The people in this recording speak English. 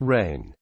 Rain.